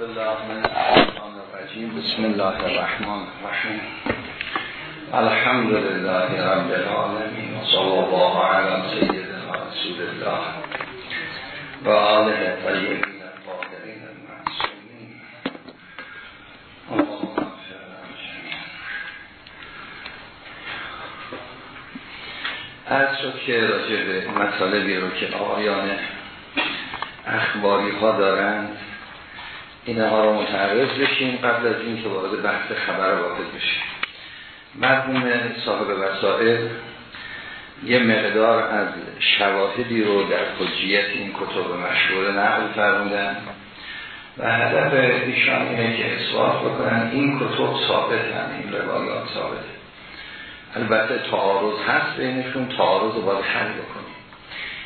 بالله من الشیطان الرجیم بسم الله الرحمن الرحیم الحمد لله رب العالمین و صلی الله علی سیدنا رسول الله و آله طیبین الطاهرین المعصومین از شد که راجع به مطالبی رو که آقایان اخباری ها دارند. اینها رو متعرض بشیم قبل از این که وارد بحث خبر واحد بشیم. مرحوم صاحب وسائل یه مقدار از شواهدی رو در حجیت این کتب مشهور نقل فرمودن و هدف ایشان اینه که اثبات بکنن این کتب ثابت هم این روایات ثابت. البته تعارض هست بینشون تعارض رو باید حل بکنیم.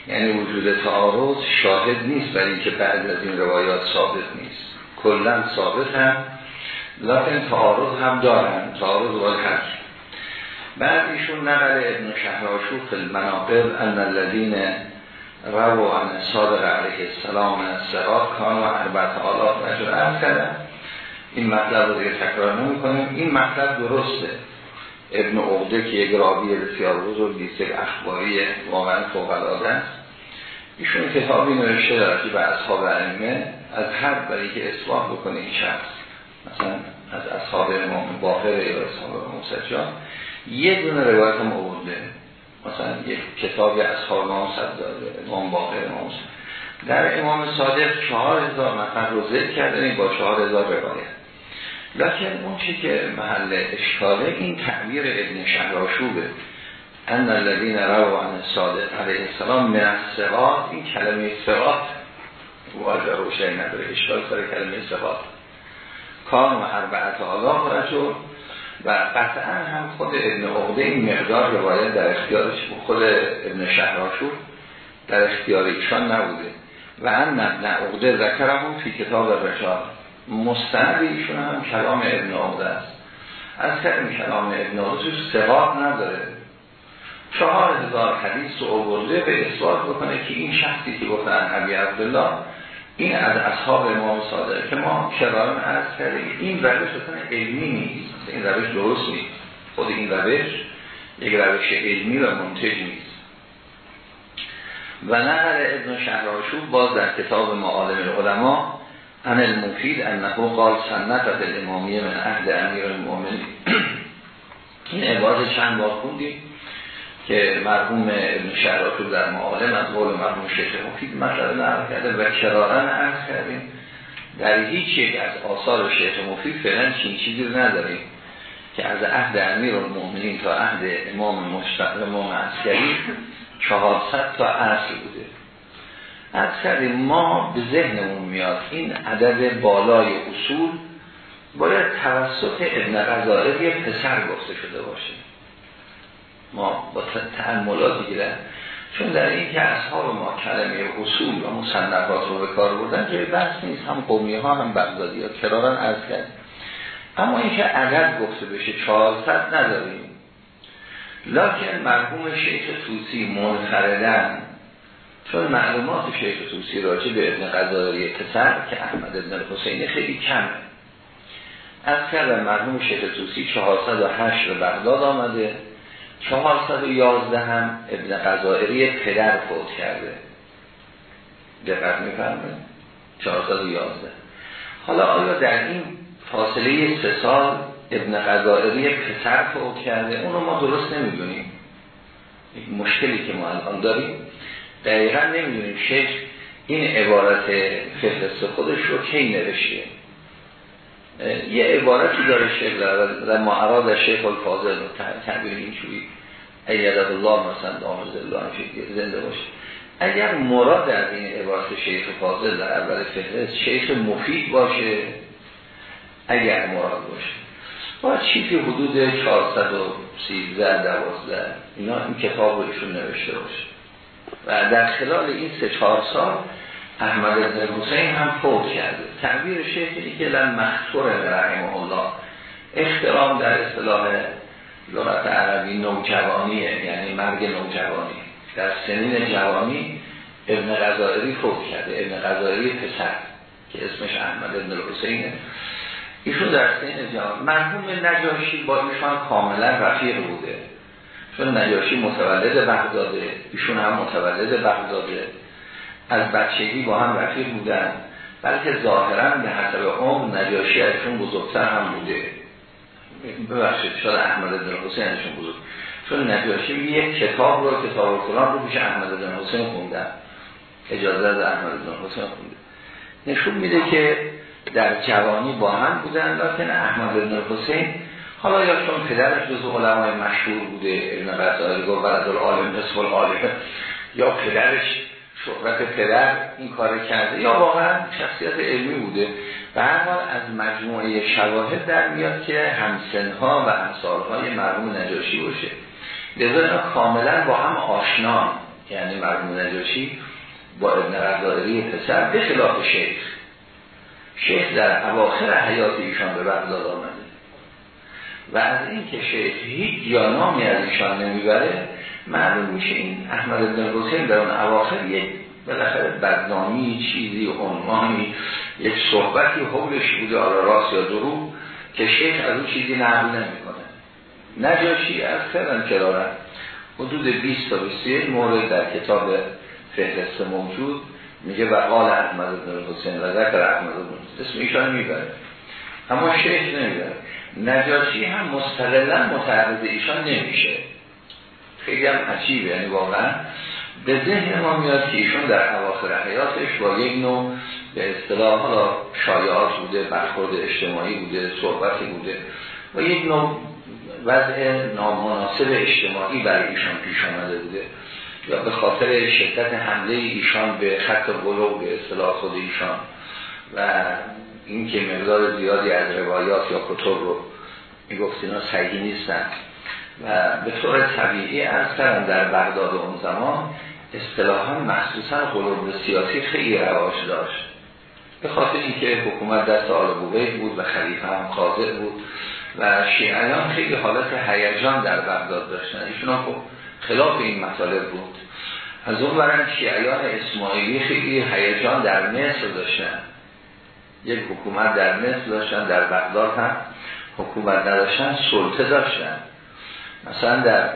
یعنی وجود تعارض شاهد نیست برای اینکه بعد از این روایات ثابت نیست. کلا ثابت هم لیکن تعارض هم دارن تعارض باید هست. بعد ایشون نقل ابن شهراشو فی المناقب ان الذین رو عن صادق علیه السلام سرات کان و عربت آلاف رجل عرض کردن این مطلب رو دیگه تکرار نمی کنیم این مطلب درسته. ابن عقده که یک راوی بسیار بزرگی یک اخباری واقعا فوق العاده است. ایشون کتابی نوشته داره به اصحاب علمه از هر برای که اثبات بکنه این شخص مثلا از اصحاب امام باقر یا اصحاب امام سجاد یه دونه روایت هم آورده مثلا یک کتابی اصحاب امام سجاد امام باقر امام در امام صادق چهار هزار نفر رو ذکر کردن با چهار هزار روایت. لکن اون چی که محل اشکاله این تعبیر ابن شهراشوبه. ان الذين رووا عن الصادق علیه السلام من این کلمه ثقات واژه روشن نداره اشکال سر کلمه ثقات کان و اربعت آلاف رجل و قطعا هم خود ابن عقده این مقدار روایت در اختیارش خود ابن شهراشور در اختیار ایشان نبوده. و ان ابن عقده ذکرهم فی کتاب رجال مستند ایشون هم کلام ابن عقده است. از کلم کلام ابن عقده ثقات نداره. چهار هزار حدیث رو آورده به اثبات بکنه که این شخصی که گفتن حبی عبدالله این از اصحاب امام صادق که ما کرارن عرض کردیم. این روش اصلا علمی نیست. این روش درست نیست. خود این روش یک روش علمی و منتج نیست. و نقل ابن شهراشوب باز در کتاب معالم العلماء ان المفید انه قال سنت الامامیه من اهل امیر المؤمنین. این عبارت چند بار خوندیم. که مرحوم ابن شهراتو در معالم از قول مرحوم شیخ مفید مطلب نقل کرده و کرارن عرض کردیم. در هیچ یک از آثار شیخ مفید فعلا چین چیزی نداریم که از عهد امیر المؤمنین تا عهد امام مشتق امام عسکری 400 تا اصل بوده. از کردیم ما به ذهنمون میاد این عدد بالای اصول باید توسط ابن غزائر یه پسر گفته شده باشه. ما با تعملات گیرن چون در این که اصحاب ما کلمه اصول و مصنفات رو به کار بردن جای بحث نیست. هم قومی ها هم بغدادی ها کرارن از کرد اما این که عدد گفته بشه 400 نداریم. لکن مرحوم شیخ توسی منفردن چون معلومات شیخ توسی راجع به ابن قضایی پسر که احمد ابن حسین خیلی کمه. از کردن مرحوم شیخ توسی 408 به بغداد آمده. 411 هم ابن قضائری پدر فوت کرده. دقت میفرمه 411 حالا آیا در این فاصله سه سال ابن قضائری پسر فوت کرده؟ اونو ما درست نمی‌دونیم. مشکلی که ما الان داریم. دقیقا نمی‌دونیم شیخ این عبارت فهرست خودش رو کی نوشته. یه عبارتی داره شیخ در ما اراد شیخ الفاضل تعبیر اینجوری ایدد الله مثلا دامز الله زنده باشه اگر مراد از این عبارت شیخ فاضل در اول فهرست شیخ مفید باشه اگر مراد باشه. باید چیزی حدود 413 دوازده اینا این کتاب ایشون نوشته باشه. و در خلال این سه چهار سال احمد بن حسین هم فوت کرده. تعبیر شیخ که لن مختور رحمه الله. احترام در اصطلاح لغت عربی نوجوانیه یعنی مرگ نوجوانی. در سنین جوانی ابن غزائری فوت کرده ابن غزائری پسر که اسمش احمد بن الحسینه ایشون در سین جوان مرحوم نجاشی با ایشان کاملا رفیق بوده. چون نجاشی متولد بغداده ایشون هم متولد بغداده. از بچگی با هم رفیق بودن بلکه ظاهرا به حسب عمر نجاشی ازشون بزرگتر هم بوده. ببخشید شاید احمد بن حسین ازشون بزرگ. چون نجاشی یک کتاب رو کتاب قرآن رو پیش احمد بن حسین خوندن. اجازه از احمد بن حسین خونده. نشون میده که در جوانی با هم بودن لیکن احمد بن حسین حالا یا چون پدرش جزو علمای مشهور بوده ابن غزالی گفت ولد العالم اسم العالم یا پدرش شهرت پدر این کار کرده یا واقعا شخصیت علمی بوده. و از مجموعه شواهد در میاد که همسنها و همسالهای مرحوم نجاشی باشه. لذا اینا کاملا با هم آشنا یعنی مرحوم نجاشی با ابن غزالی پسر به خلاف شیخ. شیخ در اواخر حیات ایشان به بغداد آمده. و از این که شیخ هیچ یا نامی از ایشان نمی‌بره معلوم میشه این احمد بن حسین در اون اواخر یک بالاخره بدنامی چیزی عنوانی یک صحبتی حولش بوده آلا راست یا درو که شیخ از اون چیزی نقل نمی‌کنه. نجاشی از کردن کرارن. حدود 20 تا 21 مورد در کتاب فهرست موجود. میگه و قال احمد بن حسین و ذکر احمد بن اسم ایشان می‌بره. اما شیخ نمی‌بره. نجاشی هم مستقلا متعرض ایشان نمیشه. خیلی هم عجیبه یعنی واقعا. به ذهن ما میاد که ایشون در اواخر حیاتش با یک نوع به اصطلاح حالا شایعات بوده برخورد اجتماعی بوده صحبتی بوده و یک نوع وضع نامناسب اجتماعی برای ایشان پیش آمده بوده یا به خاطر شدت حمله ایشان به خط بلوغ به اصطلاح خود ایشان و اینکه مقدار زیادی از روایات یا کتب رو می‌گفت اینا صحیح نیستن و به طور طبیعی از در بغداد اون زمان اصطلاحا مخصوصا قلوب سیاسی خیلی رواج داشت. به خاطر اینکه حکومت دست آل بود و خلیفه هم قاضر بود و شیعیان خیلی حالت هیجان در بغداد داشتن. ایشون خب خلاف این مطالب بود. از اون برن شیعیان اسماعیلی خیلی هیجان در مصر داشتن. یک حکومت در مصر داشتن در بغداد هم حکومت نداشتن سلطه داشتن. مثلا در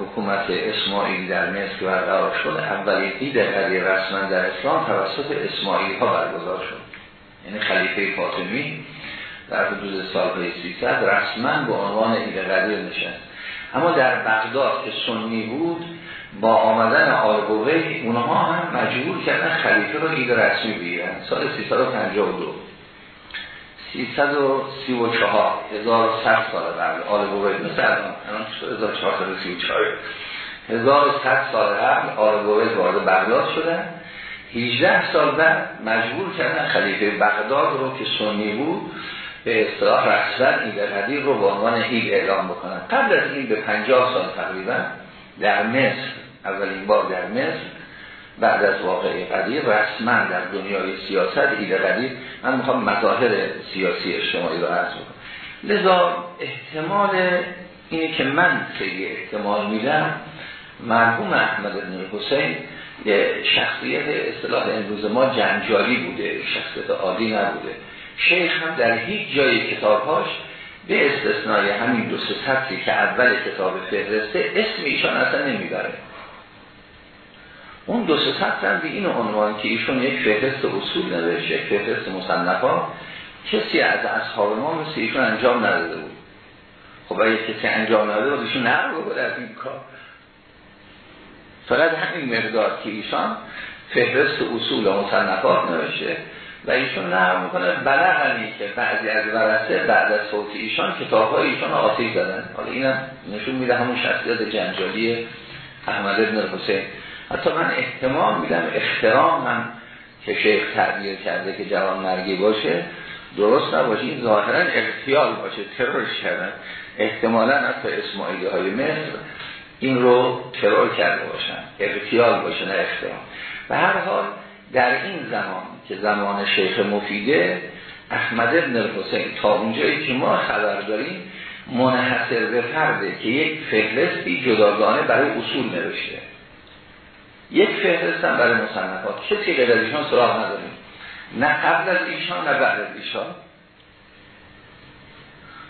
حکومت اسماعیلی در مصر برقرار شد. اولی عید قدیر رسما در اسلام توسط اسماعیلی ها برگزار شد. یعنی خلیفه فاطمی در حدود سالهای 300 رسما به عنوان عید قدیر نشست. اما در بغداد که سنی بود با آمدن آرگوهی اونها هم مجبور کردن خلیفه رو عید رسمی بگیرن. سال 352 334 1100 سال قبل. آل بوید مثل الان. الان 1434 1100 سال قبل آل بوید وارد بغداد شدن 18 سال بعد مجبور کردن خلیفه بغداد رو که سنی بود به اصطلاح رسلا عید رو به عنوان عید اعلام بکنن. قبل از این به 50 سال تقریبا در مصر اولین بار در مصر بعد از واقعی قدیر رسما در دنیای سیاست عید قدیر من می‌خوام مظاهر سیاسی اجتماعی رو عرض بکنم. لذا احتمال اینه که من خیلی احتمال میدم مرحوم احمد بن حسین یه شخصیت اصطلاح امروز ما جنجالی بوده شخصیت عادی نبوده. شیخ هم در هیچ جای کتابهاش به استثنای همین دو سطحی که اول کتاب فهرسته اسم ایشان اصلا نمی‌بره. اون دو سطح هم به این عنوان که ایشون یک فهرست اصول نوشت یک فهرست مصنفات کسی از اصحاب ما مثل ایشون انجام نداده بود. خب اگه کسی انجام نداده بود ایشون نقل بود از این کار. فقط همین مقدار که ایشان فهرست اصول و مصنفات نوشته و ایشون نقل می‌کنه بلغنی که بعضی از ورسه بعد از فوت ایشان کتاب های ایشان آسیب دادن حالا اینم نشون میده همون شخصیت جنجالی احمد بن حسین. حتی من احتمال میدم احترام هم که شیخ تعبیر کرده که جوان مرگی باشه درست نباشه این ظاهرا اختیال باشه ترورش کردن. احتمالا حتی اسماعیلی های مصر این رو ترور کرده باشن اختیال باشه نه احترام. و هر حال در این زمان که زمان شیخ مفیده احمد ابن حسین تا اونجایی که ما خبر داریم منحصر به فرده که یک فهرستی جداگانه برای اصول نوشته. یک فهرست هم برای مصنفات. کسی غیر از ایشان سراغ نداریم. نه قبل از ایشان نه بعد از ایشان.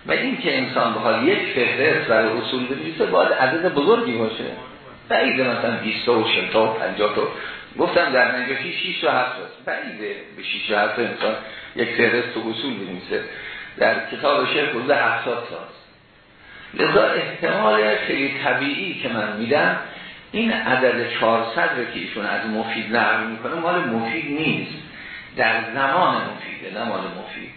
و این که انسان بخواد یک فهرست برای اصول بنویسه باید عدد بزرگی باشه. بعیده مثلا 20 و 60 و 50 تا. گفتم در نجاشی 6 و 7 است بعیده به 6 و 7 انسان یک فهرست و اصول بنویسه. در کتاب شیخ حدود 70 تاست لذا احتمال خیلی طبیعی که من میدم این عدد 400 رو که ایشون از مفید نقل می‌کنه مال مفید نیست. در زمان مفیده نه مال مفید.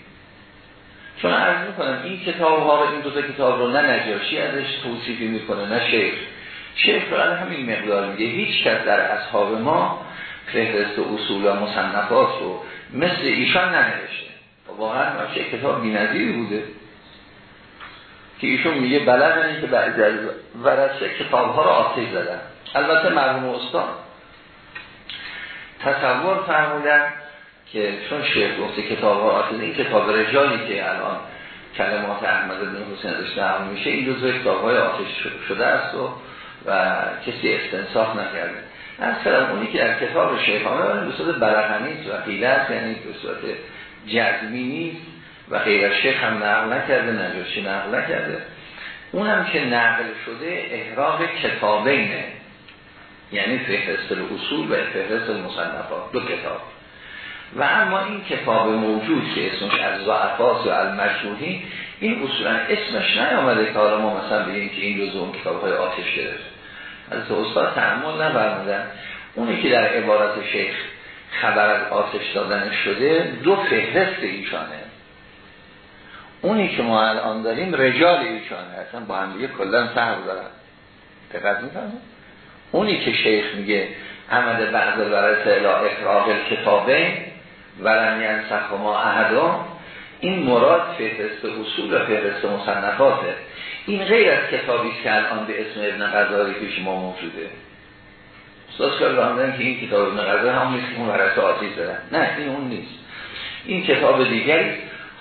چون عرض می‌کنم این کتاب ها رو این دو تا کتاب رو نه نجاشی ازش توصیفی می‌کنه نه شیخ. شیخ رو همین مقدار میگه. هیچ کس در اصحاب ما فهرست و اصول و مصنفات رو مثل ایشان ننوشته. واقعا نوشه کتاب بی‌نظیری بوده. که ایشون میگه بلدن که بعد از ورسه کتاب ها رو آتش زدن. البته مرحوم استاد تصور فرمودن که چون شیخ گفته کتاب آتش این کتاب رجالی که الان کلمات احمد بن حسین ازش نقل میشه این جزو کتاب های آتش شده است و, و کسی استنصاف نکرده. اصلا اونی که در کتاب شیخ آمده به صورت برهنیست و قیلت یعنی به صورت جزمی نیست و غیر شیخ هم نقل نکرده نجاشی نقل نکرده. اون هم که نقل شده احراق کتابینه. یعنی فهرست اصول و فهرست مصنفات دو کتاب. و اما این کتاب موجود که اسمش از ضعفاس یا المشروحی این اصولا اسمش نیامده که حالا ما مثلا بگیم که این جزو اون کتاب های آتش گرفت. از استاد تحمل نبرمودن اونی که در عبارت شیخ خبر از آتش دادن شده دو فهرست ایشانه. اونی که ما الان داریم رجال ایشانه اصلا با هم دیگه کلن فرق دارن. دقت می‌کنه اونی که شیخ میگه عمد بعض ورس الا اقراق کتابه ولن سخ ما احدا این مراد فهرست اصول و فهرست مصنفاته این غیر از کتابی که الان به اسم ابن غزاری پیش ما موجوده. استاد کار که این کتاب ابن غزاری هم نیست که اون آتیز دارن. نه این اون نیست. این کتاب دیگری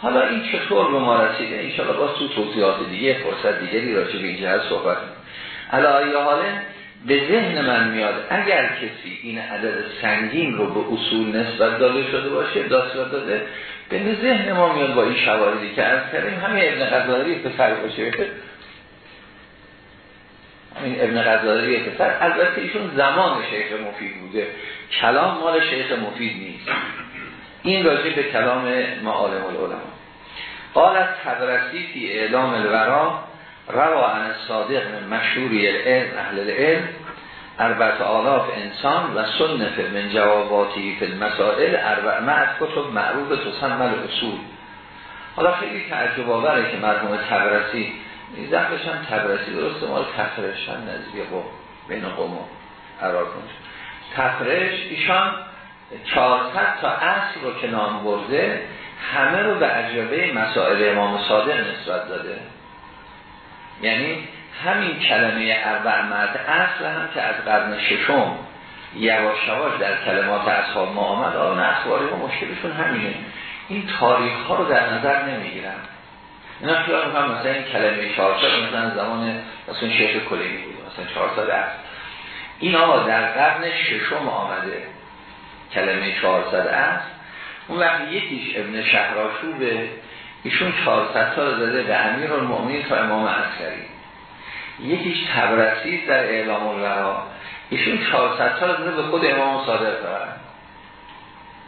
حالا این چطور به ما رسیده؟ انشاءالله با تو توضیحات دیگه فرصت دیگری راجع به این جهت صحبت علایه حاله به ذهن من میاد اگر کسی این عدد سنگین رو به اصول نسبت داده شده باشه داستان داده به ذهن ما میاد با این شواهدی که از کردیم همین ابن غزاری پسر باشه. همین ابن غزاری پسر البته ایشون زمان شیخ مفید بوده کلام مال شیخ مفید نیست. این راجع به کلام معالم العلماء. قال از تدرسی فی اعلام الورا روا عن صادق من مشهوری العلم اهل العلم اربعت آلاف انسان و سنف من جواباتی فی المسائل اربع معت کتب معروف تسمل اصول. حالا خیلی تعجب آوره که مرحوم تبرسی زخمش هم تبرسی درسته؟ مال تفرش هم نزدیه با بین قوم کنش تفرش ایشان 400 تا اصل رو که نام برده همه رو به عجبه مسائل امام صادق نسبت داده. یعنی همین کلمه اربع مرد اصل هم که از قرن ششم یواش در کلمات اصحاب ما آمد آن اخباری و مشکلشون همینه. این تاریخ ها رو در نظر نمی‌گیرن. اینا خیال می‌کنم مثلا این کلمه 400 مثلا زمان مثلا شیخ کلیگی بود مثلا 400 اصل این آقا در قرن ششم آمده. کلمه 400 اصل اون وقت یکیش ابن شهراشوبه. ایشون 400 سال زده به امیر المؤمنین تا امام عسکری. یکیش تبرسی در اعلام الورا ایشون 400 سال زده به خود امام صادق دارن.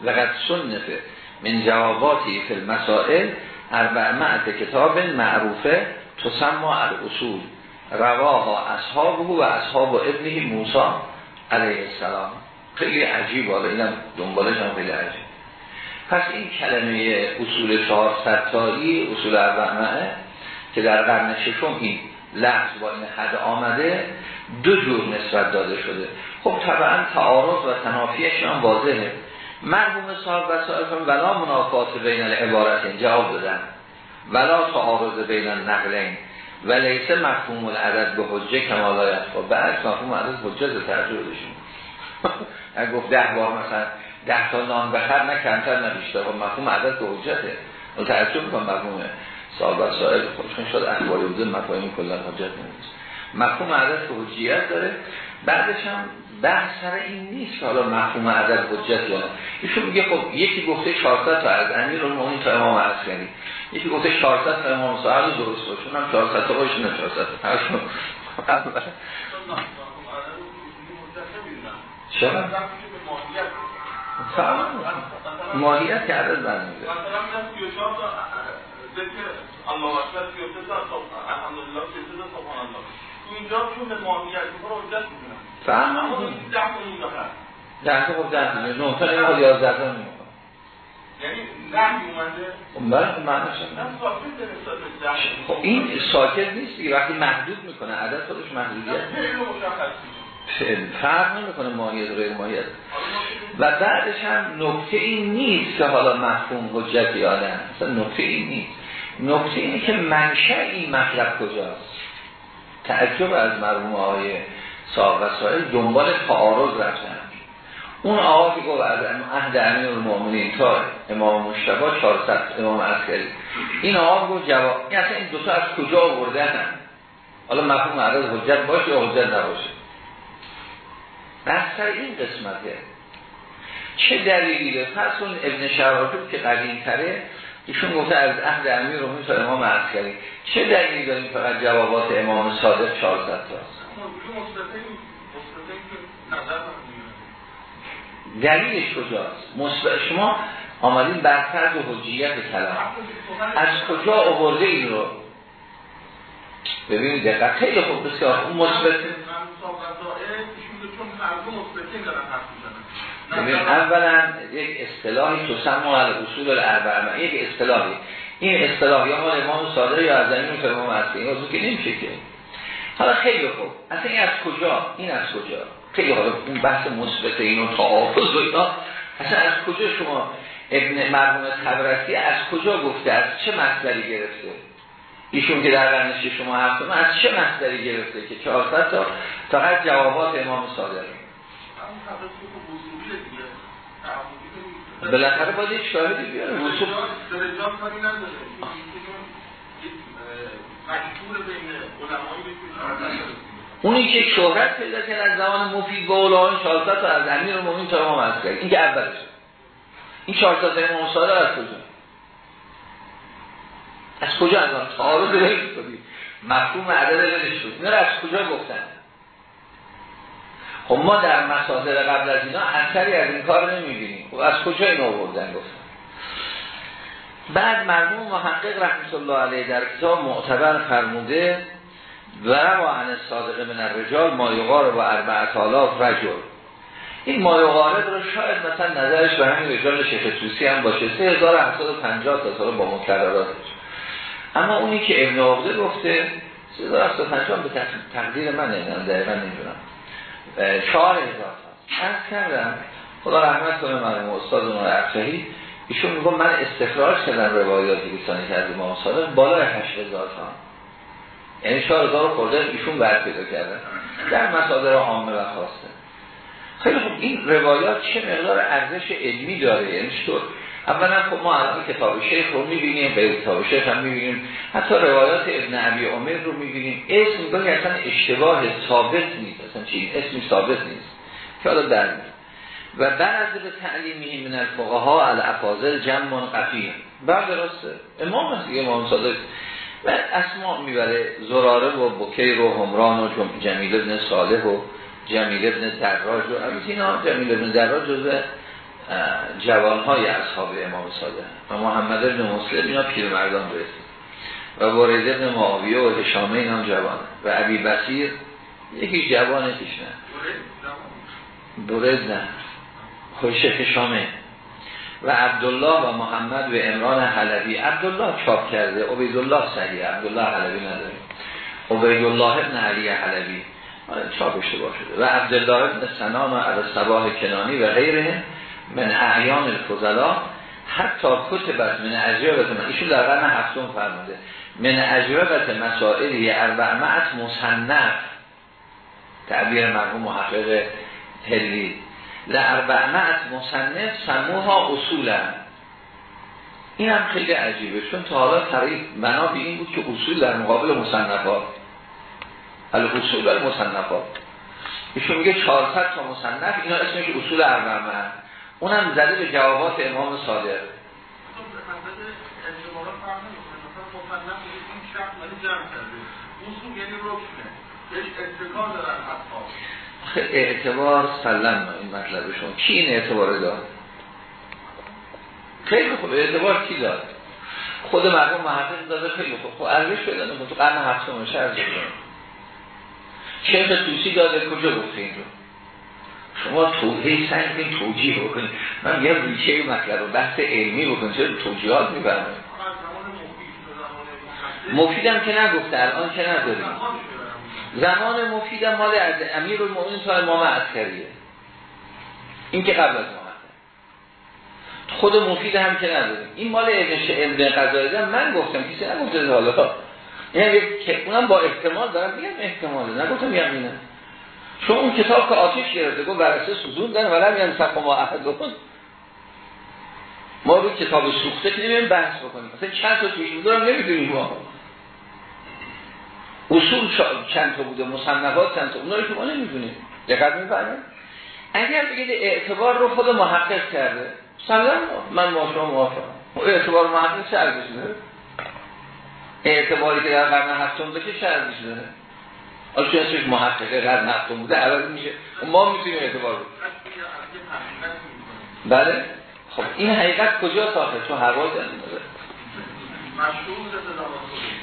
لقد سنفه من جواباتی فی المسائل اربع معت کتاب معروفه تسمى الاصول. رواها اصحابه و اصحاب ابنه موسی علیه السلام. خیلی عجیب حالا اینم دنبالش هم خیلی عجیب. پس این کلمه اصول 400 تایی اصول اربعه که در قرن ششم این لحظ با این حد آمده دو جور نسبت داده شده. خب طبعا تعارض و تنافیش هم واضحه. مرحوم صاحب وسائل ولا منافات بین العبارت جواب دادن. ولا تعارض بین النقلین. و لیسه مفهوم العدد به حجه کمالایت خب بعد مفهوم عدد حجه ترجمهشون اگه گفت ده بار مثلا ده تا نان بخر نه کمتر نه بیشتر. خب مفهوم عدد به حجته. تعجب کن مفهوم صاحب وسائل خودشون شد. اخباری بوده مفاهیم کلا حجت نیست مفهوم عدد حجیت داره. بعدش هم بحث سر این نیست که حالا مفهوم عدد حجت یا نه. ایشون میگه خب یکی گفته 400 تا از امیر المومنین تا امام عسکری. یکی گفته 400 تا امام صاحب درست باشه اونم 400 تا باشه نه 400 تا. هرشون چرا؟ ماهیت که عدد برمیده مثلا میگم 34 تا ذکر الله اکبر 33 تا الحمدلله 33 تا سبحان الله تو اینجا چون به ماهیت رو حجت می‌کنن فهم اما 10 تا اینجا هست 10 تا خب 10 تا 9 تا نمی‌خواد 11 تا نمی‌خواد یعنی نهی اومده خب معنیش خب این ساکت نیست دیگه وقتی محدود می‌کنه عدد خودش محدودیت فرق نمی‌کنه ماهیت غیر ماهیت. و بعدش هم نکته این نیست که حالا مفهوم حجت یا نه اصلا نکته این نیست. نکته اینه که منشأ این مطلب کجاست. تعجب از مرحوم های صاحب و سائل دنبال تعارض رفتن. اون آقا که گفت از عهد امیر المؤمنین تا امام مشتبه 400 امام عسکری. این آقا گفت جواب این اصلا این دوتا از کجا آوردن حالا مفهوم عدد حجت باشه یا حجت نباشه؟ بحث این قسمته. چه دلیلی ده پس اون ابن شرافی که قدیم تره ایشون گفته از عهد امیر رو تا امام عسکری چه دلیلی داریم فقط جوابات امام صادق 400 تاست دلیلش کجاست؟ شما آمدین بر فرض و حجیت کلام. از کجا آورده این رو؟ ببینید دقیق خیلی خوب بسیار اون مثبت ببین اولا یک اصطلاحی تو سمو اصول الاربعه یک اصطلاحی. این اصطلاح یا مال امام صادق یا از زمین که امام هستی این که نمیشه که. حالا خیلی خوب. اصلا این از کجا؟ این از کجا؟ خیلی حالا اون بحث مثبت اینو تعارض و اینا. اصلا از کجا شما ابن مرحوم تبرسی از کجا گفته؟ از چه مصدری گرفته؟ ایشون که در قرنش شما هفتم از چه مصدری گرفته که 400 تا فقط جوابات امام صادق. بالاخره باید یک شاهدی بیاره. وصول اونی که شهرت پیدا کرد از زمان مفید با اولان 400 تا از امیر مومین تا امام عسکری. این که اولش این 400 تا امام صادق از کجا؟ از کجا از آن تعارض کنید مفهوم عدد ولش شد. از کجا گفتن؟ خب ما در مصادر قبل از اینا اثری از این کار نمی‌بینیم. خب از کجا این آوردن گفتن؟ بعد مرموم محقق رحمت الله علیه در کتاب معتبر فرموده و و عن صادق من الرجال ما یغار و اربعت آلاف رجل. این ما یغارب رو شاید مثلا نظرش به همین رجال شیخ توسی هم باشه. 3750 تا سال با مکرراتش. اما اونی که ابن عقده گفته 3750 به تقدیر من نمی‌دونم دقیقا نمی‌دونم. چهار هزار از کردم خدا رحمت کنه مرموم استاد اون ارچهی ایشون میگم من استخراج کردم روایاتی که سانی کرد امام صادق بالا هشت تا. یعنی چهار رو خورده ایشون بر پیدا کردن. در مصادر عامه و خواسته خیلی خوب این روایات چه مقدار ارزش علمی داره؟ یعنی چطور؟ اولا خب ما الان کتاب شیخ رو می‌بینیم به کتاب شیخ هم می‌بینیم. حتی روایات ابن عبی عمر رو می‌بینیم. اسم گاهی اصلا اشتباه ثابت نیست. اصلا چی؟ اسمی ثابت نیست. که حالا در و بعد به تعلیمی من الفقها الافاضل جمع قفی بعد راسته امام هست امام صادق. و اسماء می‌بره زراره و بکیر و همران و جمیل ابن صالح و جمیل ابن دراج و اینا جمیل ابن دراج جزء جوانهای اصحاب امام صادق. و محمد ابن مسلم اینا پیرمردان رسید و وارد ابن معاویه و هشامه اینا جوان. و عبی بسیر یکی جوانه پیش نه. برد نه. خوش هشامه و عبدالله و محمد و امران حلبی. عبدالله چاپ کرده. عبیدالله صحیح. عبدالله حلبی نداره. عبیدالله ابن علی حلبی. چاپ اشتباه شده. و عبدالله ابن سنان و عبد کنانی و غیره. من اعیان الفضلا حتی کتبت من اجربت من. ایشون در قرن هفتم فرموده من اجربت مسائلی اربعمت مصنف. تعبیر مرحوم محقق هلی. لاربعمت مصنف سموها اصولا. این هم خیلی عجیبه چون تا حالا طریق بنا به این بود که اصول در مقابل مصنفات. الاصول المصنفات ایشون میگه 400 تا مصنف اینا اسمش اصول اربعه اونم زده به جوابات امام صادق. اعتبار سلم این مطلبشون کی این اعتبار داد؟ خیلی خوب. اعتبار کی داد؟ خود مردم محقق داده خیلی خوب. خب ارزش نمی‌کنه. تو قرن هفتم شهر شیخ توسی داده کجا گفته این رو؟ شما توحی سنگ این توجیه بکنید. من یه ریچه مطلب رو بحث علمی بکنید چرا توجیهات میبرمه مفیدم که نگفته الان که نداریم. زمان مفیدم مال از امیر المؤمنین تا امام عسکریه. این که قبل از ما خود مفید هم که نداریم. این مال ابن قضایی من گفتم کسی نگفته حالا. یعنی که اونم با احتمال دارم میگم احتماله. نگفتم یقینا. چون اون کتاب که آتش گرفته گفت برسه سوزون دارن ولی هم سخت ما احدون ما روی کتاب سوخته که نمیم بحث بکنیم. مثلا چند تا توش بوده نمی‌دونیم ما. اصول چند تا بوده؟ مصنفات چند تا؟ اونا رو که ما نمی‌دونیم. دقت می‌فهمیم اگر بگید اعتبار رو خود محقق کرده سلام من شما موافقم. اعتبار محقق چه ارزشی داره؟ اعتباری که در قرن هفتم بشه چه ارزشی داره؟ آن چون اسمش محقق قرن هفتم بوده عوض میشه. ما می‌تونیم اعتبار رو بله؟ خب این حقیقت کجا ساخته؟ چون هوا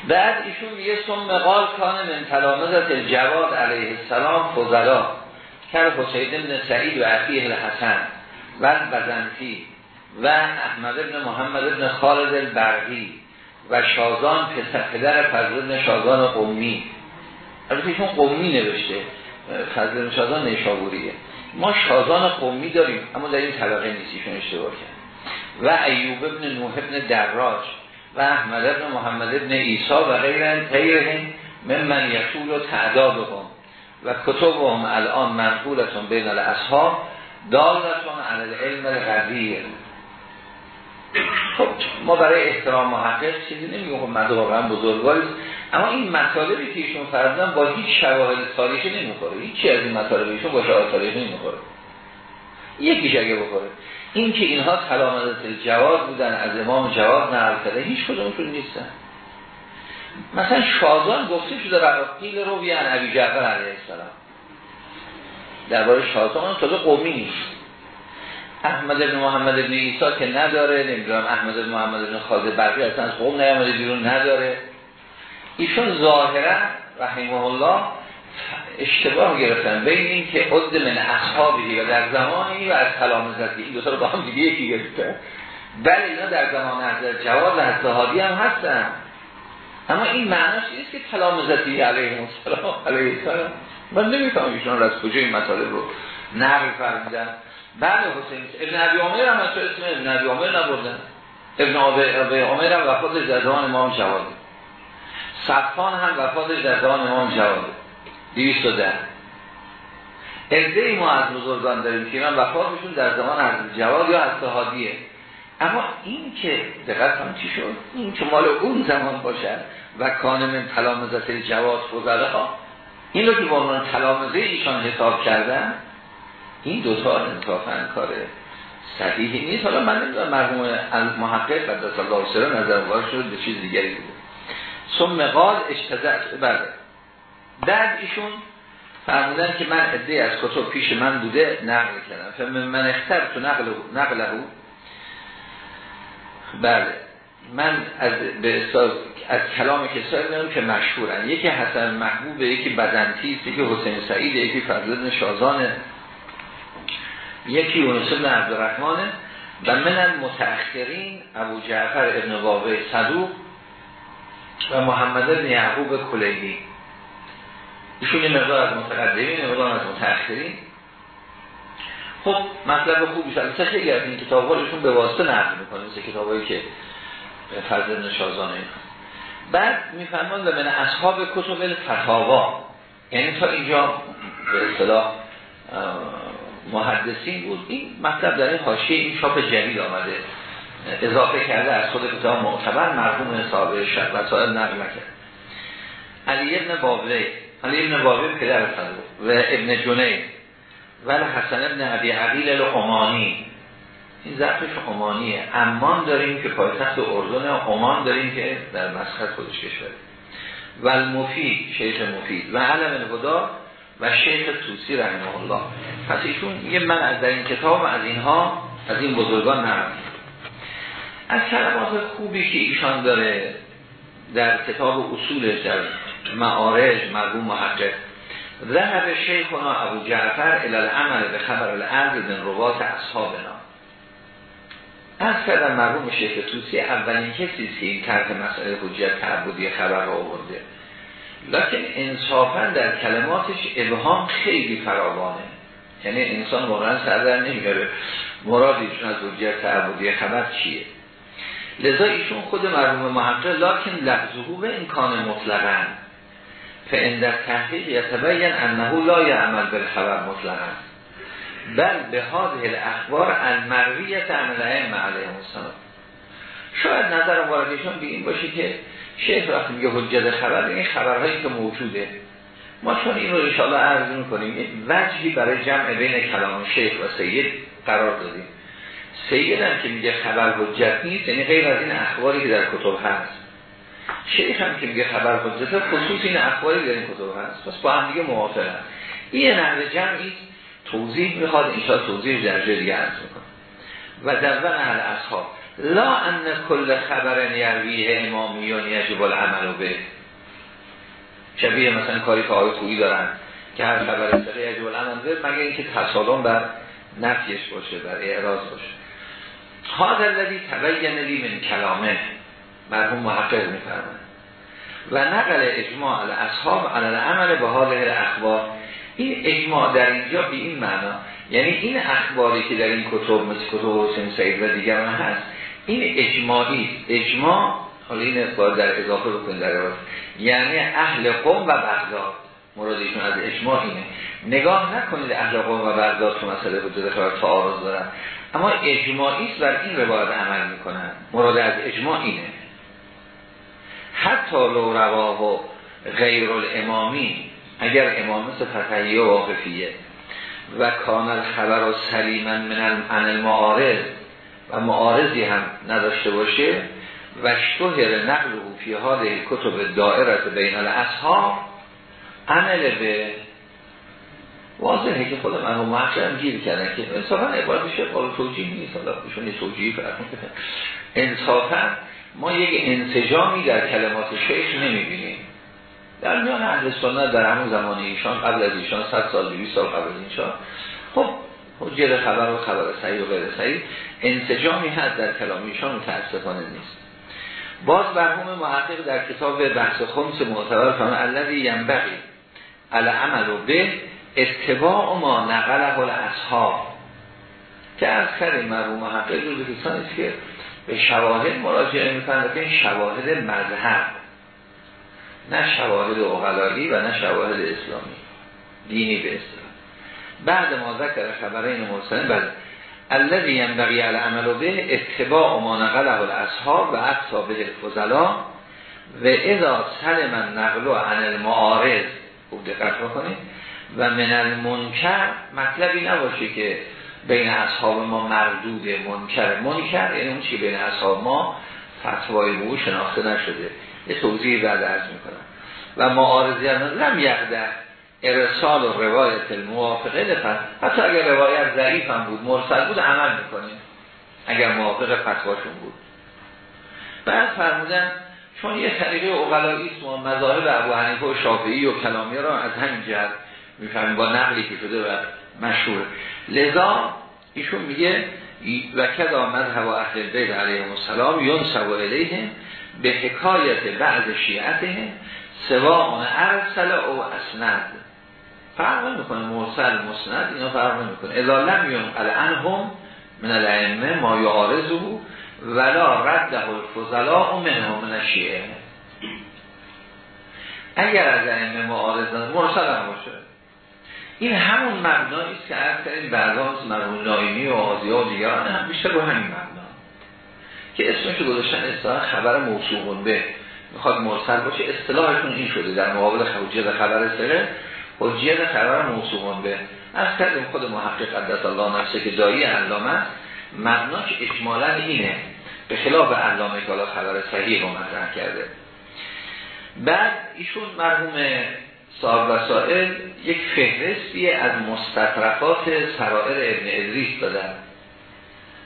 بعد ایشون میگه سم قال کان من تلامذت جواد علیه السلام فضلا کر حسین بن سعید و عقیه الحسن و بزنتی و احمد ابن محمد ابن خالد البرقی و شازان پدر فضل شازان قومی. البته ایشون قومی نوشته فضل شازان نیشابوریه. ما شازان قومی داریم اما در این طبقه نیست ایشون اشتباه کرد. و ایوب ابن نوح ابن دراج و احمد ابن محمد ابن ایسا و غیر غیرهم من من یطول و تعدادهم و کتبهم الان منقولتون بین الاصحاب دالتون عن العلم الغدیر خب ما برای احترام محقق چیزی نمیگم خب مرد واقعا بزرگواری. اما این مطالبی که ایشون فرزن با هیچ شواهد تاریخی نمی‌خوره. هیچی از این مطالب ایشون با شواهد تاریخی نمی‌خوره. یکیش اگه بخوره. این که اینها کلامت جواد بودن از امام جواد نقل کرده هیچ کدومشون نیستن. مثلا شازان گفته شده برای قیل رو بیان عبی جعفر علیه السلام. درباره شازان تازه قومی نیست. احمد بن محمد بن ایسا که نداره نمی‌دونم احمد بن محمد بن خالد برقی اصلا از قوم نیامده بیرون نداره. ایشون ظاهرا رحمه الله اشتباه گرفتن بین این که عد من اصحابی و در زمانی و از کلام زدی این دو رو با هم دیگه یکی گرفته. بله اینا در زمان از جواد و حسهادی هم هستن. اما این معناش نیست که کلام زدی علیه السلام علیه السلام. من نمی‌تونم ایشون از کجا این مطالب رو نقل فرمیدن بله حسین. ابن عبی عمر هم اسم ابن عبی عمر نبردن. ابن عبی عمر هم در زمان امام جواده صفان هم وفاتش در زمان امام جواده دیویست و ده. ارده ما از بزرگان داریم که من وفاتشون در زمان از جواد یا از صحادیه اما این که دقت هم چی شد؟ این که مال اون زمان باشد و کان من تلامزت جواد فضله ها این رو که با من تلامزه ایشان حساب کردن این دوتا انصافا کار صحیحی نیست. حالا من نمی‌دونم مرحوم محقق قدس الله سره نظر شد به چیز دیگری بوده. ثم قال اشتزت بله بعد ایشون فرمودن که من عده از کتب پیش من بوده نقل کردم. فمن من اختر تو نقل نقله بله. من از به از کلام کسایی می‌دونم که مشهورن. یکی حسن محبوبه یکی بدنتی یکی حسین سعید یکی فضل شازانه یکی یونس بن عبدالرحمنه و من متأخرین ابو جعفر ابن واقع صدوق. و محمد بن یعقوب کلیدی ایشون یه مقدار از متقدمین مقدار از متأخرین. خب مطلب خوبی شد خیلی از این کتاب‌هاشون به واسطه نقل می‌کنه مثل کتابایی که فضل نشازانه این بعد میفرمان و من اصحاب کتب الفتاوا یعنی تا اینجا به اصطلاح محدثین بود. این مطلب در این حاشیه این شاپ جدید آمده. اضافه کرده از خود کتاب معتبر مرحوم صاحب شد و سائل نقل نکرد علی ابن بابله حالا ابن واقع پدر صدوق و ابن جنید و حسن ابن عبی عقیل الامانی این ضبطش عمانیه. امان داریم که پایتخت اردن عمان داریم که در مسخط خودش کشوره و المفید شیخ مفید. و علم الهدا و شیخ توسی رحمه الله. پس ایشون یه من از در این کتاب از اینها از این بزرگان نرم از کلمات خوبی که ایشان داره در کتاب اصولش در معارج مرگوم محقق. ذهب شیخنا ابو جعفر الالعمل به خبر الارض من روات اصحابنا. از کردن مرحوم شیخ توسی اولین کسی که این طرح مسئله حجت تعبدی خبر را آورده. لکن انصافا در کلماتش ابهام خیلی فراوانه. یعنی انسان واقعا سردر نمیگره مراد ایشون از حجت تعبدی خبر چیه؟ لذا ایشون خود مرحوم محقق لکن لفظه به امکان مطلقا. فاندر تحقیق یتبین انه لا یعمل بالخبر مطلقا. بل به هذه الاخبار المرویت عن الائمه علیهم السلام. شاید نظر واردشان به این باشه که شیخ وقتی میگه حجت خبر این خبرهایی که موجوده. ما چون این رو انشاءالله عرض می‌کنیم وجهی برای جمع بین کلام شیخ و سید قرار دادیم. سید هم که میگه خبر حجت نیست یعنی غیر از این اخباری که در کتب هست. شیخ هم که میگه خبر حجت خصوص این اخباری در این کتب هست. پس با هم دیگه موافقه این نحوه جمعی توضیح می‌خواد اینشا توضیح در دیگه عرض می‌کنه و در اهل اصحاب لا ان کل خبر یرویه امامیون یجب العمل به. شبیه مثلا کاری که آقای خویی دارن که هر خبر سره یجب العمل به مگه اینکه تصادم بر نفیش باشه بر اعراض باشه. هذا الذي تبین لی من کلامه مرحوم محقق میفرمند و نقل اجماع اصحاب علی العمل به حال اخبار. این اجماع در اینجا به این معنا یعنی این اخباری که در این کتب مثل کتب حسین سعید و دیگران هست این اجماعی اجماع حالا این باید در اضافه بکن در یعنی اهل قوم و بغداد. مرادشون از اجماع اینه. نگاه نکنید قوم و بغداد تو مسئله وجود خبر تعارض دارن. اما اجماعی است بر این روایت عمل می‌کنن. مراد از اجماع اینه. حتی لو رواه و غیر الامامی اگر امام مثل فتحیه و واقفیه و کانال خبر و سلیمن من المعارض و معارضی هم نداشته باشه و شهر نقل او فی حال کتب دائرت بین الاصحاب عمل به واضحه که خود من هم گیر کردن که انصافا میشه قابل توجیه نیست. حالا یه توجیه انصافا ما یک انسجامی در کلمات شیخ نمی‌بینیم. در میان اهل سنت در همون زمان ایشان قبل از ایشان 100 سال 200 سال قبل از ایشان. خب حجر خبر و خبر صحیح و غیر صحیح. انسجامی هست در کلام ایشان متاسفانه نیست. باز برهم محقق در کتاب بحث خمس معتبر فرمان الذی ینبغی عمل و به اتباع ما نقله الاصحاب. که از کردیم مرحوم محقق روز کسانی که به شواهد مراجعه می‌کنن که این شواهد مذهب نه شواهد اغلایی و نه شواهد اسلامی دینی به اسلام بعد ما ذکر خبرین مرسلین بل الذي ينبغي العمل به اتباع ما نقله الاصحاب و اصحاب الفضلا و اذا سلم النقل عن المعارض خوب دقت بکنید. و من المنکر مطلبی نباشه که بین اصحاب ما مردود منکر. منکر یعنی اون چی بین اصحاب ما فتوای بو شناخته نشده. یه توضیح بعد ارز می‌کنم. و معارضی هم لم یقده ارسال و روایت الموافقه. لفت حتی اگر روایت ضعیف هم بود مرسل بود عمل می‌کنیم. اگر موافق فتواشون بود. بعد فرمودن چون یه طریقه اقلایی است و مذاهب ابو حنیفه و شافعی و کلامی را از همین جهت می‌فهمیم با نقلی که شده و مشهور. لذا ایشون میگه و کدا مذهب و اهل بیت علیهم السلام ینسب الیهم به حکایت بعض سوا اون ارسل او اسند. فرق نمی‌کنه مرسل مسند اینا فرق نمی‌کنه. اذا لم ينقل عنهم من الائمه ما یعارضه ولا رده الفضلاء منهم من الشیعه. اگر از ائمه معارض مرسل هم باشه. این همون مبنایی است که عرض کردیم بعضا مرحوم نایمی و آزیا و دیگران هم بیشتر رو همین مبنا. که اسمش گذاشتن اصطلاح خبر موصوبون به. می‌خواد مرسل باشه اصطلاحشون این شده در مقابل حجیت خبر سره حجیت خبر موصومون به. از کردیم خود محقق قدس الله نفسه که دایی علامه مبناش اجمالا اینه. به خلاف علامه که خبر صحیح رو مطرح کرده. بعد ایشون مرحوم صاحب وسائل یک فهرستی از مستطرفات سرائر ابن ادریس دادن.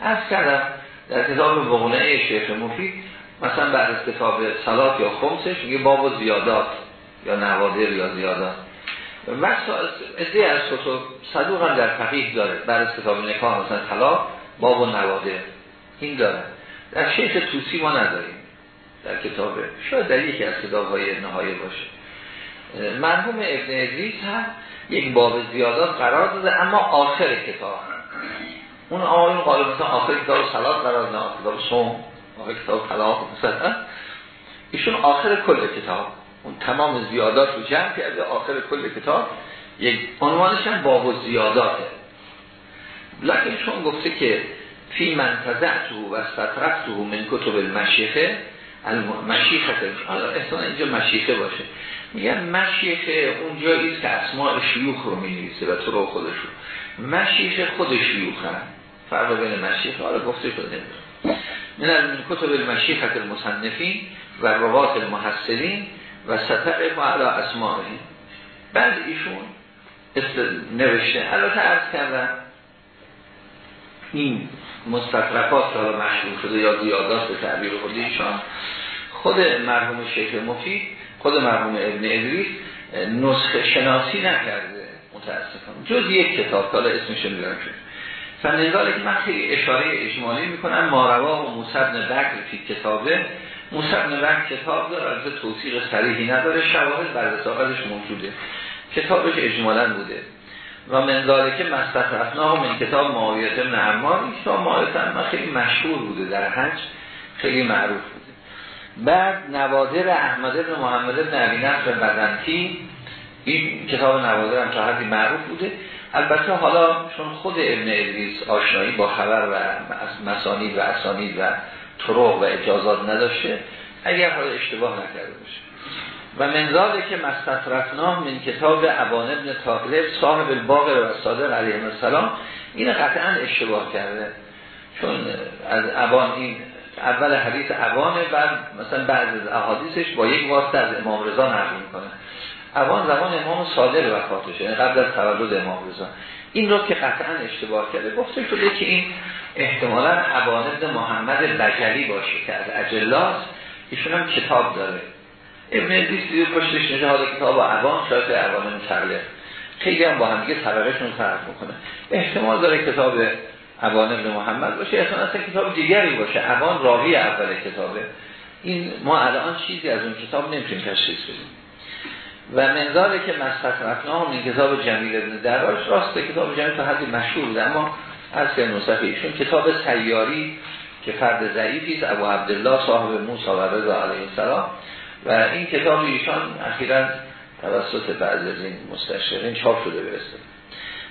از کردم در کتاب بغنه شیخ مفید مثلا بعد از کتاب سلات یا خمسش میگه باب و زیادات یا نوادر یا زیادات. ازده از کتب صدوق هم در فقیه داره. بعد از کتاب نکاح مثلا طلاق باب و نوادر. این داره. در شیخ توسی ما نداریم در کتاب شاید در یکی از کتاب های نهایه باشه. مرحوم ابن ادریس هم یک باب زیادات قرار داده اما آخر کتاب اون آقایون قالب مثلا آخر کتاب سلات قرار نه کتاب سوم آخر کتاب طلاق ایشون آخر کل کتاب. اون تمام زیادات رو جمع کرده آخر کل کتاب. یک عنوانش هم باب زیاداته. لکن چون گفته که فی تو و تو من کتب المشیخه مشیخه حالا احسان اینجا مشیخه باشه. میگن مشیخه اون جایی که اسماء شیوخ رو می و تو رو خودش رو. مشیخه خود شیوخ هم فرق بین مشیخه حالا گفته شده. من از کتب المشیخه المصنفین و روات المحسرین و سطق و علا اسمائه بعد ایشون نوشته. البته ارز کردن این مستطرفات حالا مشهور شده یا زیادات به تعبیر خود ایشان خود مرحوم شیخ مفید خود مرحوم ابن ادریس نسخه شناسی نکرده متاسفم جز یک کتاب حالا اسمش میگم شد فنظاله که من خیلی اشاره اجمالی می‌کنم ماروا و موسبن بکر فی کتابه. موسبن بکر کتاب داره از توصیق صریحی نداره شواهد بر موجوده. کتابش اجمالا بوده. و منظاله که مستطرفنا من کتاب معاویت ابن عمار این کتاب معاویت خیلی مشهور بوده در حج خیلی معروف بوده. بعد نوادر احمد ابن محمد ابن عبی نصر بدنتی این کتاب نوادر هم تا حدی معروف بوده. البته حالا چون خود ابن ادریس آشنایی با خبر و مسانید و اسانید و طرق و اجازات نداشته اگر حالا اشتباه نکرده باشه. و منزاده که مستطرفناه من کتاب عبان ابن تاقلب صاحب الباقر و صادق علیه السلام. این قطعا اشتباه کرده. چون از عبان این اول حدیث عبانه بعد مثلا بعض از احادیثش با یک واسطه از امام رضا نقل می‌کنه. عبان زمان امام صادق وفاتشه یعنی قبل از تولد امام رضا. این رو که قطعا اشتباه کرده. گفته شده که این احتمالا ابن محمد بجلی باشه که از اجلاس ایشون هم کتاب داره. ابن ادریس دیده پشتش نشه حالا کتاب عوام شاید عوام متعلق. خیلی هم با هم دیگه طبقهشون فرق می‌کنه. احتمال داره کتاب عوان ابن محمد باشه اصلا اصلا کتاب دیگری باشه. عوان راوی اول کتابه. این ما الان چیزی از اون کتاب نمی‌تونیم تشخیص بدیم. و منظاره که مستطرفنا هم این کتاب جمیل ابن دراش راست کتاب جمیل تا حدی مشهور بوده اما از نصفه ایشون. کتاب سیاری که فرد ضعیفی است ابو عبدالله صاحب موسی و رضا علیه السلام. و این کتاب ایشان اخیرا توسط بعض از این مستشرقین چاپ شده برسته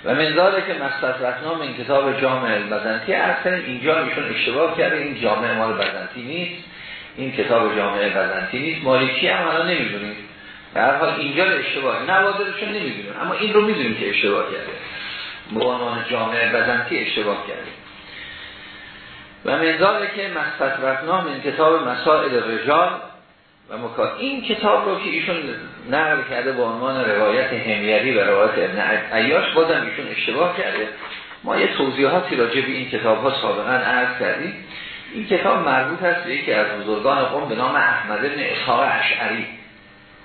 و منظاره که مستطرفنام این کتاب جامع البزنتی اصلا اینجا ایشون اشتباه کرده این جامع مال بزنتی نیست. این کتاب جامع بزنتی نیست. مالکی هم الان نمی‌دونیم. در حال اینجا اشتباه نوادرشون نمی‌دونیم. اما این رو می‌دونیم که اشتباه کرده. به عنوان جامع بزنتی اشتباه کرده. و منظاره که مستطرفنام این کتاب مسائل رجال و مکا این کتاب رو که ایشون نقل کرده با عنوان روایت همیری و روایت ابن عیاش بازم ایشون اشتباه کرده. ما یه توضیحاتی راجع به این کتاب ها سابقا عرض کردیم. این کتاب مربوط هست به یکی از بزرگان قوم به نام احمد بن اسحاق اشعری.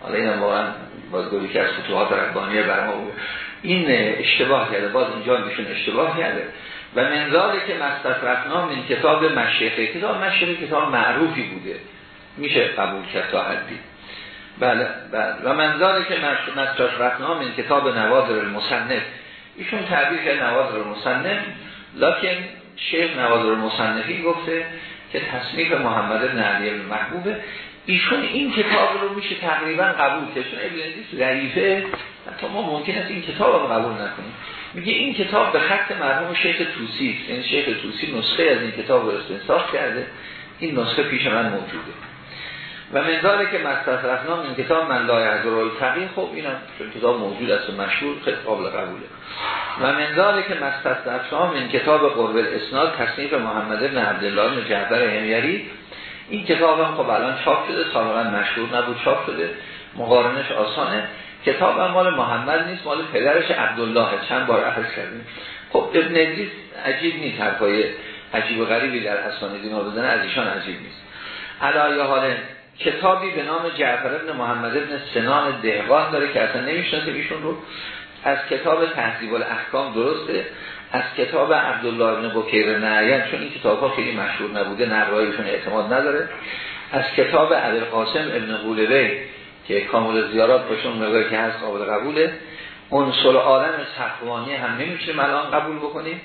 حالا این واقعا باز گویی که از فتوحات ربانیه بر ما بود. این اشتباه کرده. باز اینجا ایشون اشتباه کرده. و منظاله که مستطرفنام این کتاب مشیخه کتاب مشیخه کتاب معروفی بوده. میشه قبول کرد تا حدی. بله بله. و منظاره که مستاش رفنام این کتاب نوادر المصنف. ایشون تعبیر کرد نوادر المصنف لکن شیخ نوادر المصنفی گفته که تصنیف محمد بن علی محبوبه ایشون این کتاب رو میشه تقریبا قبول کرد. چون ضعیفه حتی ما ممکن است این کتاب رو قبول نکنیم. میگه این کتاب به خط مرحوم شیخ توسی است. یعنی شیخ توسی نسخه از این کتاب رو استنساخ کرده. این نسخه پیش من موجوده. و منزاله که مستصرفنام این کتاب من لای حضر الفقی خب اینم چون کتاب موجود است و مشهور خیلی قابل قبوله. و منزاله که مستصرفنام این کتاب قرب الاسناد تصنیف محمد ابن عبدالله بن جعفر همیری این کتاب هم خب الان چاپ شده سابقا مشهور نبود چاپ شده مقارنش آسانه. کتاب هم مال محمد نیست مال پدرش عبدالله چند بار اخذ کردیم. خب ابن ادریس عجیب نیست حرفای عجیب و غریبی در اسانید اینا بزنه از ایشان عجیب نیست. علایه حال کتابی به نام جعفر ابن محمد ابن سنان دهقان داره که اصلا نمی‌شناسه ایشون رو. از کتاب تهذیب الاحکام درسته از کتاب عبدالله ابن بکیر نعیان چون این کتاب ها خیلی مشهور نبوده نرایشون اعتماد نداره. از کتاب قاسم ابن قولبه که کامل زیارات باشون مقدار که هست قابل قبوله. انصر عالم صفوانی هم نمیشه الان قبول بکنیم.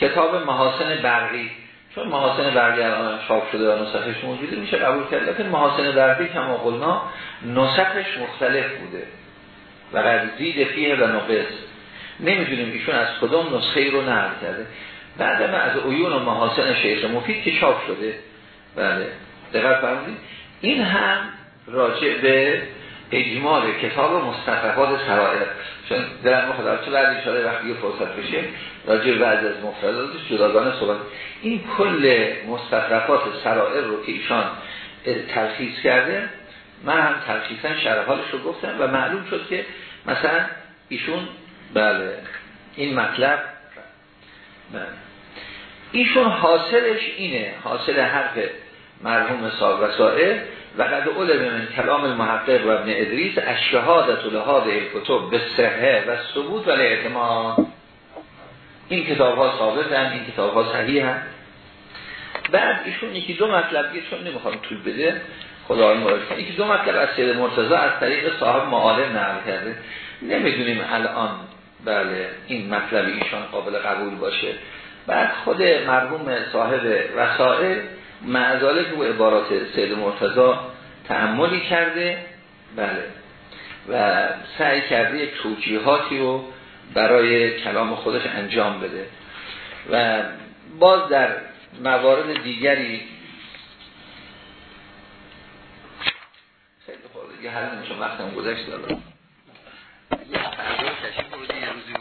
کتاب محاسن برقی. چون محاسن برقی الان چاپ شده و نسخش موجوده میشه قبول کرد. لیکن محاسن برقی کما قلنا نسخش مختلف بوده. و قد زید فیه و نقص. نمی‌دونیم ایشون از کدام نسخه رو نقل کرده. بعد از عیون و محاسن شیخ مفید که چاپ شده. بله دقیق فرمودید. این هم راجع به اجمال کتاب مستطرفات سرائر در مخدر تو بعد ایشاره وقتی فرصت بشه راجع بعد از مفرداتش جداگانه صحبت این کل مستطرفات سرائر رو که ایشان تلخیص کرده من هم تلخیصا شرحالش رو گفتم و معلوم شد که مثلا ایشون بله این مطلب بله. ایشون حاصلش اینه حاصل حرف مرحوم صاحب وسائل و قد علم من کلام المحقق و ابن ادریس از شهادت و لحاظ کتب به صحه و ثبوت و اعتماد این کتاب ها ثابت هم این کتاب ها صحیح هم بعد ایشون یکی دو مطلب چون نمی‌خوام طول بده. خدا مراد کنه یکی دو مطلب از سید مرتضی از طریق صاحب معالم نقل کرده. نمی‌دونیم الان بله این مطلب ایشان قابل قبول باشه. بعد خود مرحوم صاحب وسائل معذاله که عبارات سید مرتضا تعملی کرده بله. و سعی کرده یک توجیهاتی رو برای کلام خودش انجام بده. و باز در موارد دیگری خیلی خوب یه حل نمیشه وقتم گذشت دارم یه روزی